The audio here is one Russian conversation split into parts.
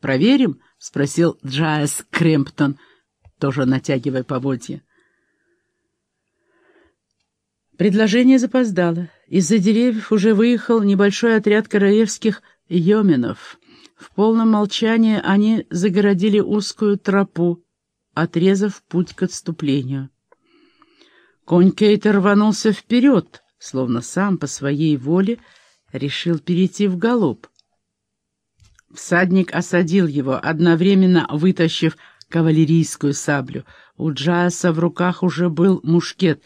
Проверим?» — спросил Джайс Кремптон, тоже натягивая поводья. Предложение запоздало. Из-за деревьев уже выехал небольшой отряд королевских йоменов. В полном молчании они загородили узкую тропу, отрезав путь к отступлению. Конь Кейта рванулся вперед, словно сам по своей воле решил перейти в галоп. Всадник осадил его, одновременно вытащив кавалерийскую саблю. У Джаса в руках уже был мушкет.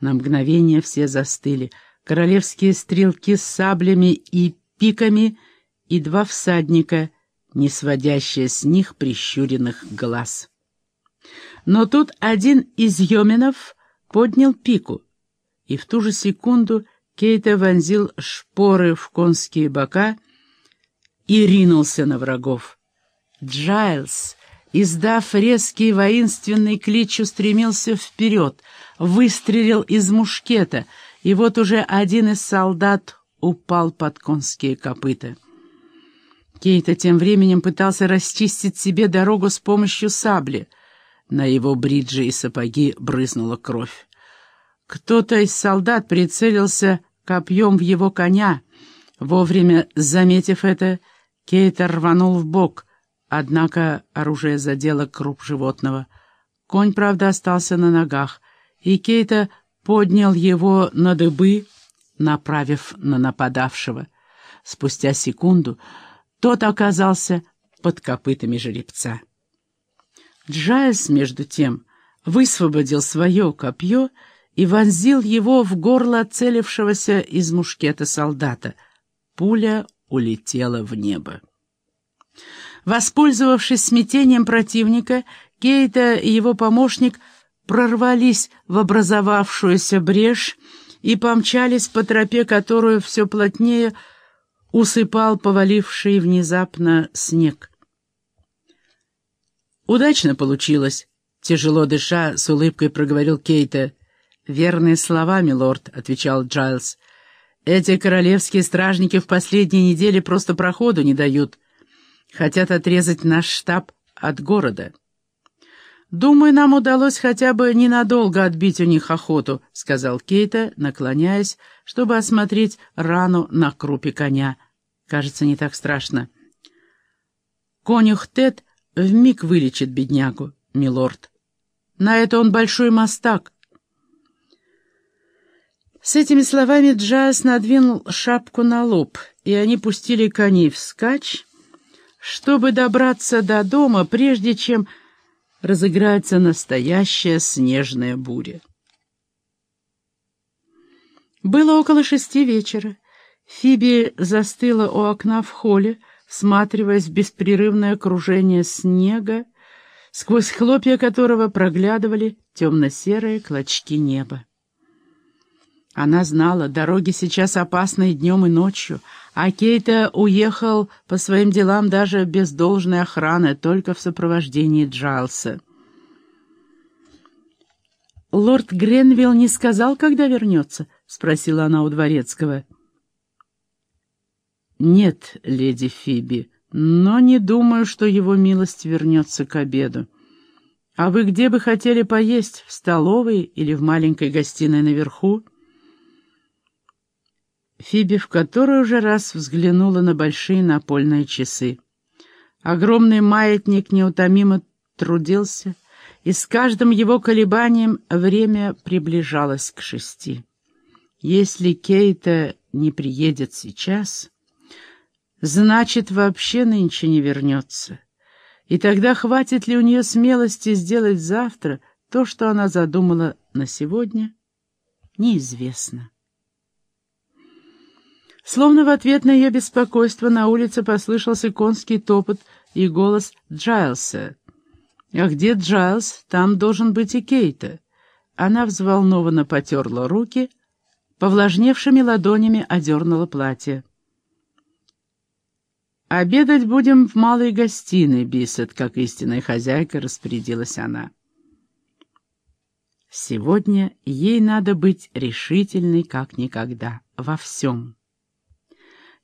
На мгновение все застыли. Королевские стрелки с саблями и пиками и два всадника, не сводящие с них прищуренных глаз. Но тут один из йоменов поднял пику, и в ту же секунду Кейта вонзил шпоры в конские бока и ринулся на врагов. Джайлз, издав резкий воинственный клич, устремился вперед, выстрелил из мушкета, и вот уже один из солдат упал под конские копыта. Кейта тем временем пытался расчистить себе дорогу с помощью сабли. На его бриджи и сапоги брызнула кровь. Кто-то из солдат прицелился копьем в его коня. Вовремя заметив это, Кейта рванул в бок, однако оружие задело круп животного. Конь, правда, остался на ногах, и Кейта поднял его на дыбы, направив на нападавшего. Спустя секунду тот оказался под копытами жеребца. Джайс, между тем, высвободил свое копье и вонзил его в горло целившегося из мушкета солдата. Пуля улетела в небо. Воспользовавшись смятением противника, Кейта и его помощник прорвались в образовавшуюся брешь и помчались по тропе, которую все плотнее усыпал поваливший внезапно снег. «Удачно получилось», — тяжело дыша, с улыбкой проговорил Кейта. «Верные слова, милорд», — отвечал Джайлз. «Эти королевские стражники в последние недели просто проходу не дают. Хотят отрезать наш штаб от города». «Думаю, нам удалось хотя бы ненадолго отбить у них охоту», — сказал Кейта, наклоняясь, чтобы осмотреть рану на крупе коня. «Кажется, не так страшно». Конюх Тед вмиг вылечит беднягу, милорд. На это он большой мастак. С этими словами Джаз надвинул шапку на лоб, и они пустили коней вскачь, чтобы добраться до дома, прежде чем разыграется настоящая снежная буря. Было около шести вечера. Фиби застыла у окна в холле, всматриваясь в беспрерывное окружение снега, сквозь хлопья которого проглядывали темно-серые клочки неба. Она знала, дороги сейчас опасны днем и ночью, а Кейта уехал по своим делам даже без должной охраны, только в сопровождении Джайлса. «Лорд Гренвилл не сказал, когда вернется?» — спросила она у Дворецкого. «Нет, леди Фиби, но не думаю, что его милость вернется к обеду. А вы где бы хотели поесть, в столовой или в маленькой гостиной наверху?» Фиби в который уже раз взглянула на большие напольные часы. Огромный маятник неутомимо трудился, и с каждым его колебанием время приближалось к шести. Если Кейта не приедет сейчас... Значит, вообще нынче не вернется. И тогда хватит ли у нее смелости сделать завтра то, что она задумала на сегодня, неизвестно. Словно в ответ на ее беспокойство на улице послышался конский топот и голос Джайлса. «А где Джайлс? Там должен быть и Кейта». Она взволнованно потерла руки, повлажневшими ладонями одернула платье. «Обедать будем в малой гостиной, Бисет», как истинная хозяйка распорядилась она. Сегодня ей надо быть решительной, как никогда, во всем.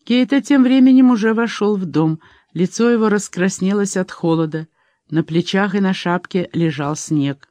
Кейта тем временем уже вошел в дом. Лицо его раскраснелось от холода, на плечах и на шапке лежал снег.